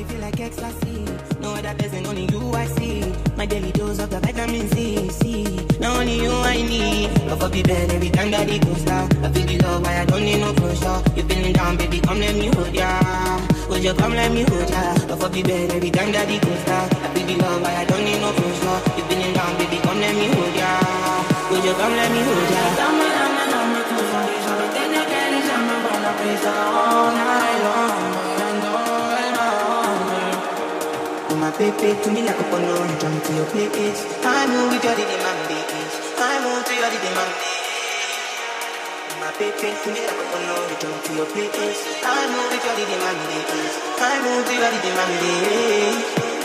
body feel like ecstasy. No other person, only you I see. My daily dose of the vitamin C, C. Now only you I need. Love up the bed every time that it goes down. I feel the love, why I don't need no closure. You feeling down, baby, come let me hold ya. Would you come let me hold ya? Love up the bed every time that it goes down. I feel the love, why I don't need no closure. You feeling down, baby, come let me hold ya. Would you come let me hold ya? Dame, dame, dame tu sonrisa, me tiene que llama por la prisa all night baby, to me like a balloon, jump to your place. I move with your rhythm and bass. I move to your rhythm and bass. My baby, to me like a balloon, jump to your place. I move with your rhythm and bass. I move to your rhythm.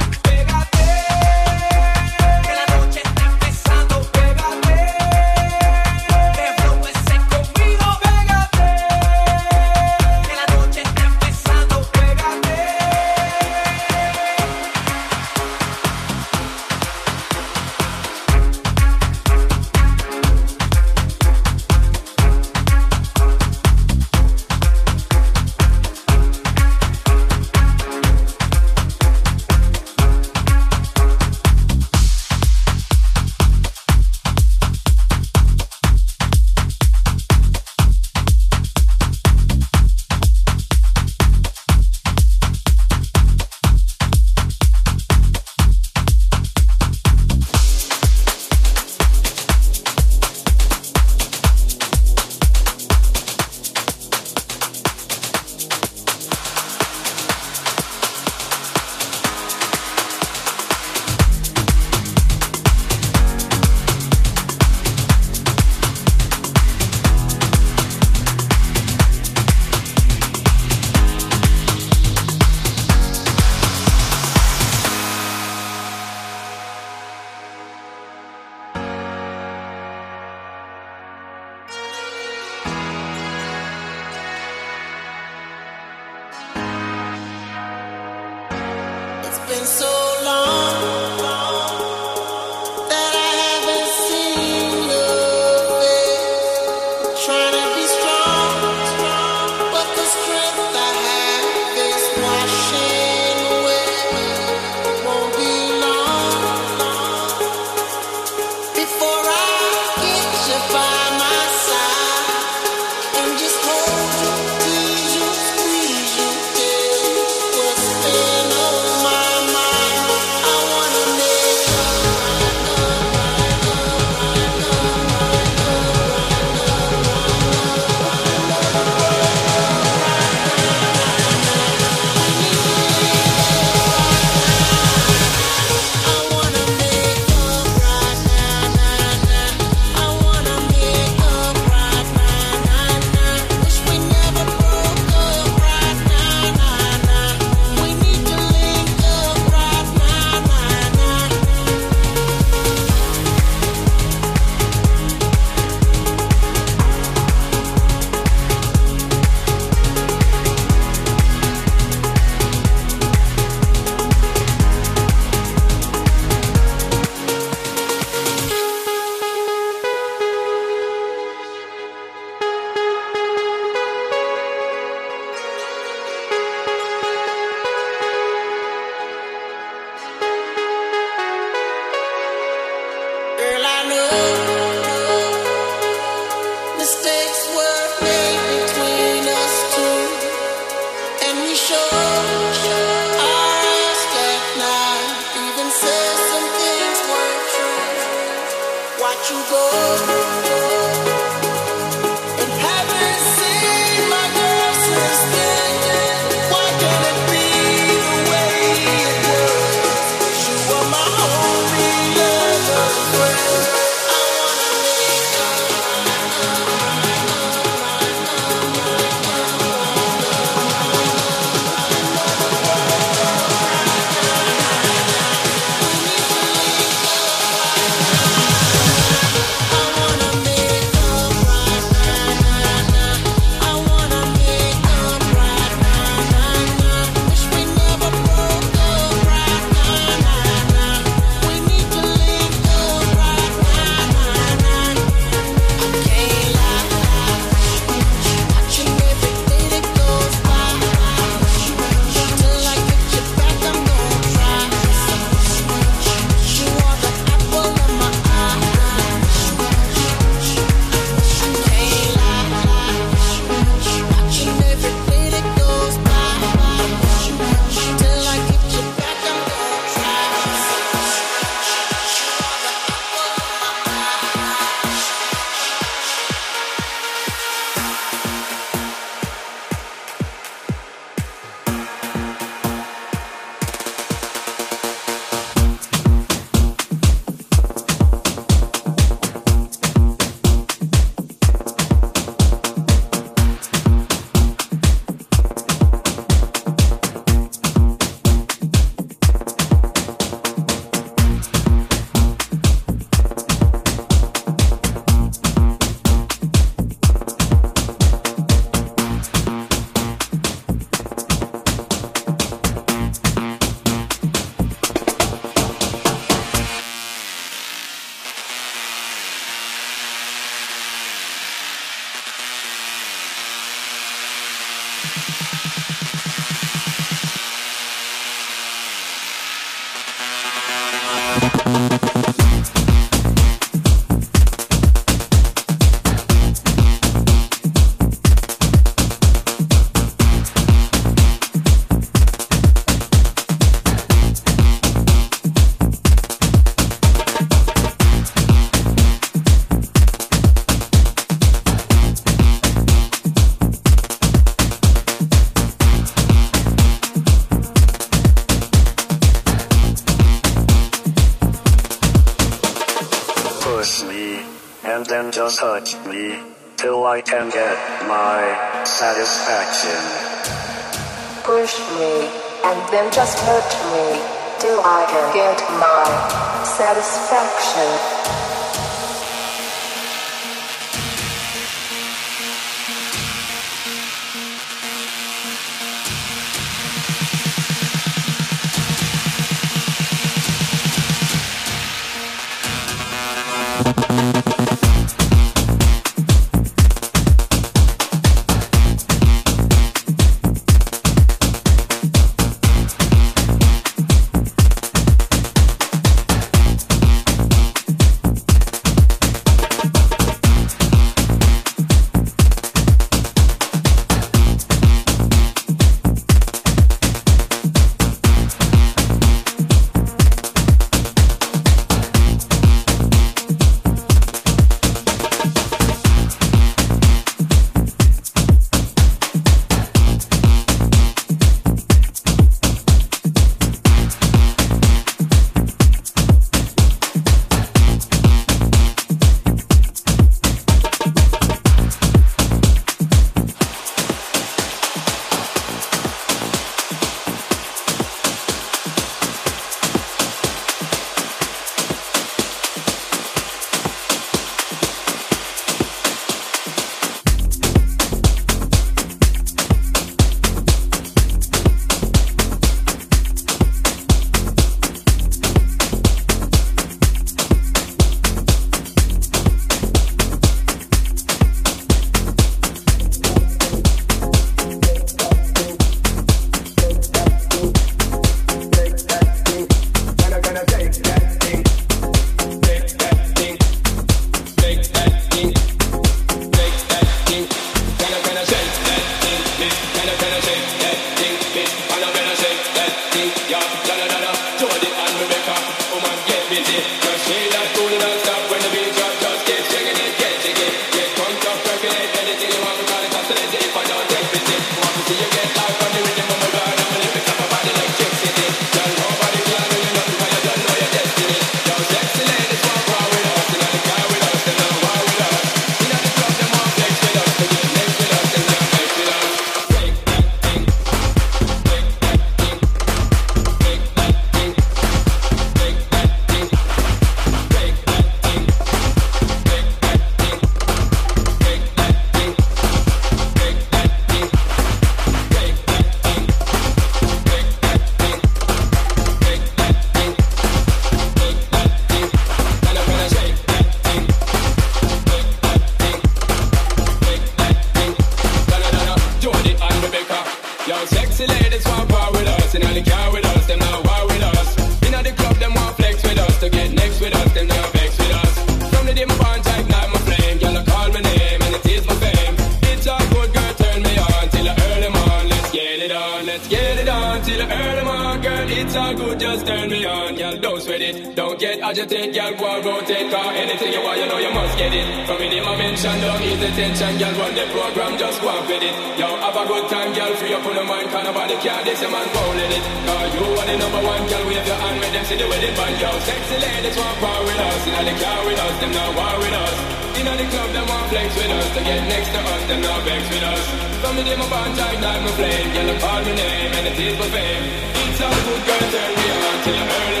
Yo, sexy ladies want power with us. You know they car with us, them not war with us. You know the club, them want flex with us. They get next to us, them not vex with us. Some of them are bond tight like my flame. Yellow call my name and it is for fame. It's all good, girl, turn me on till I'm early.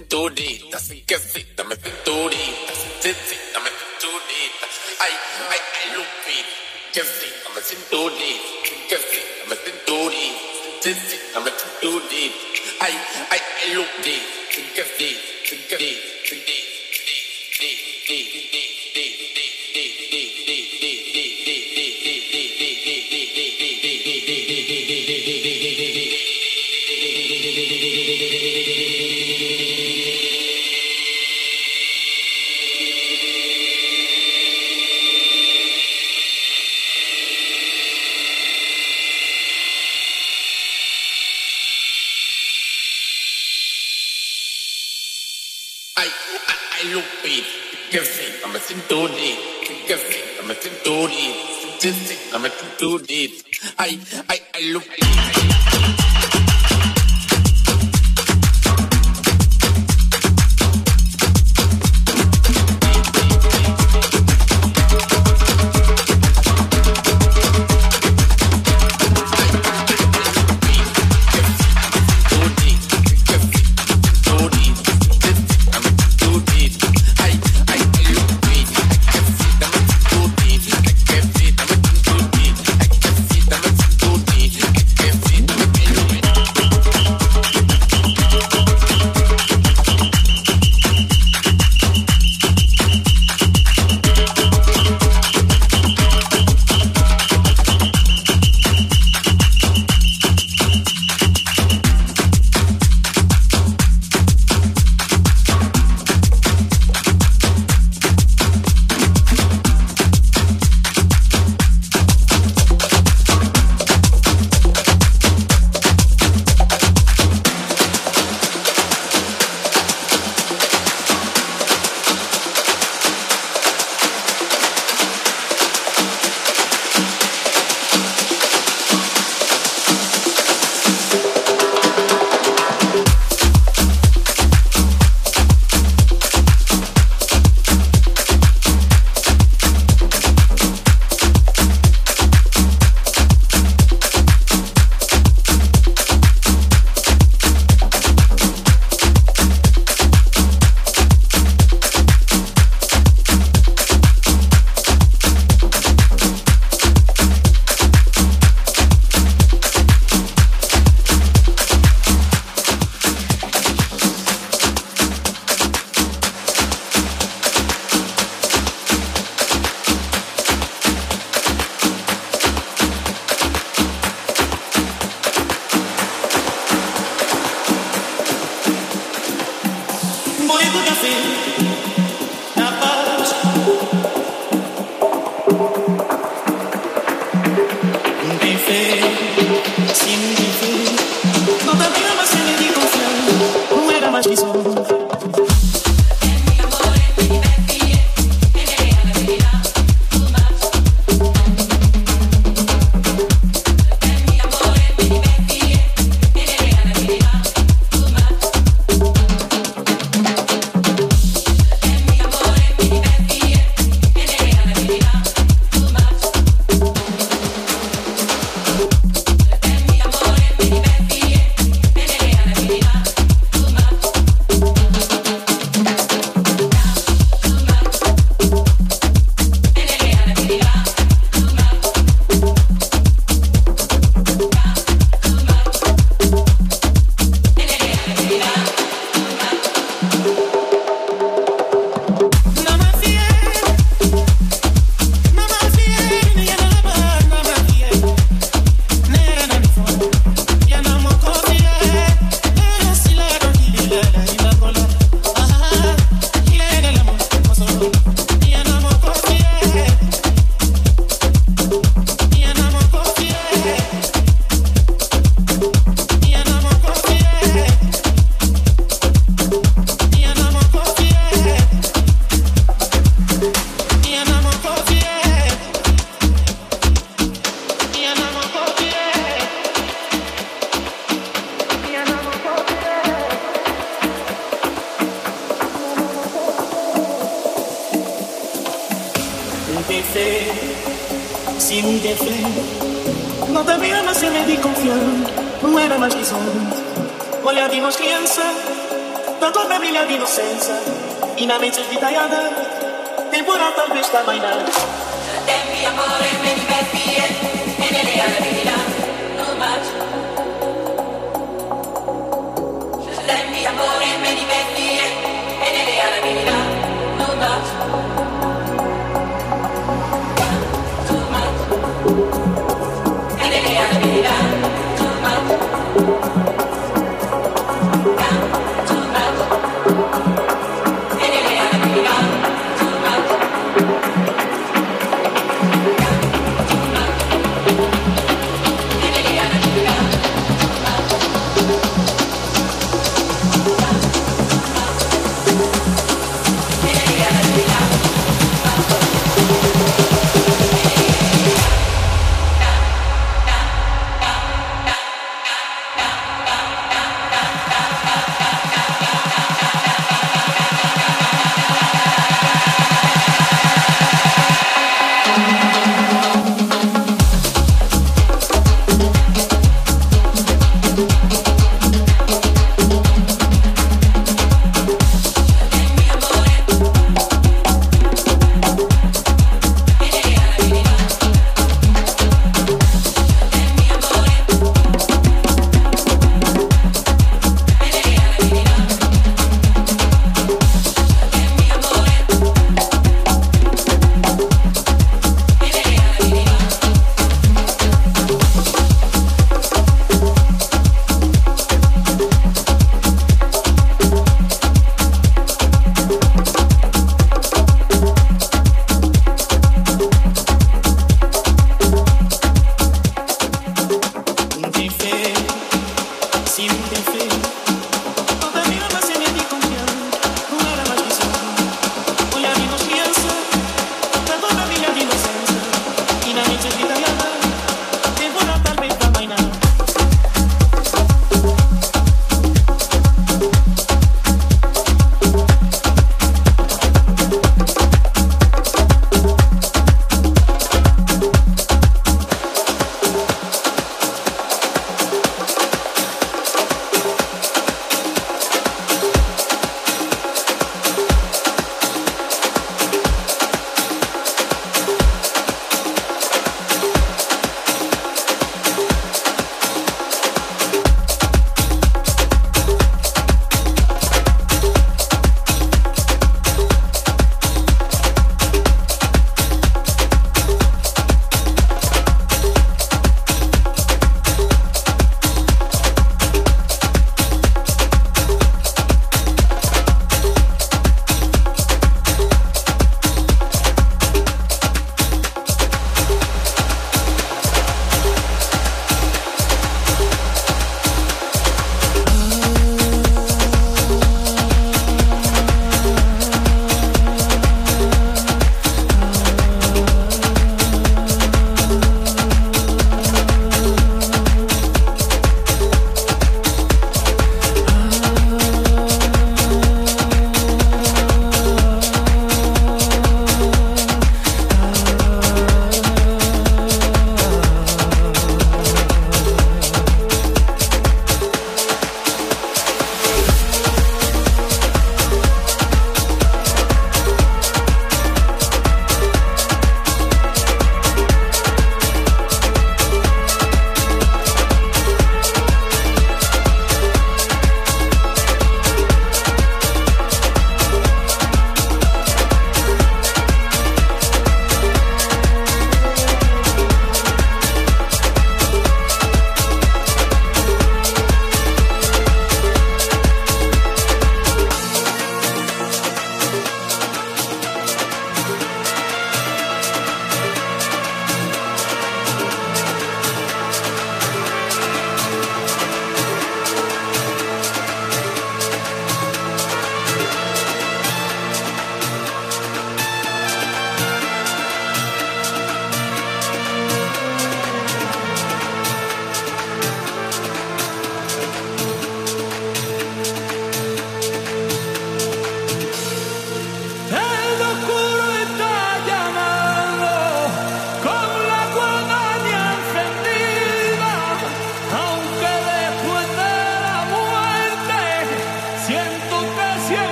cinturita, así que sí, dame cinturita, sí, sí, dame cinturita, ay, ay, ay, Lupita, que sí, dame cinturita, que sí, dame cinturita, sí, sí, dame cinturita, ay, ay, ay, Lupita, que sí, que sí, que sí, que sí, que sí, que sí, que sí. I'm sintoni, kagasi, I'm a sintoni, statistic, I'm a sintoni. I, I, I look.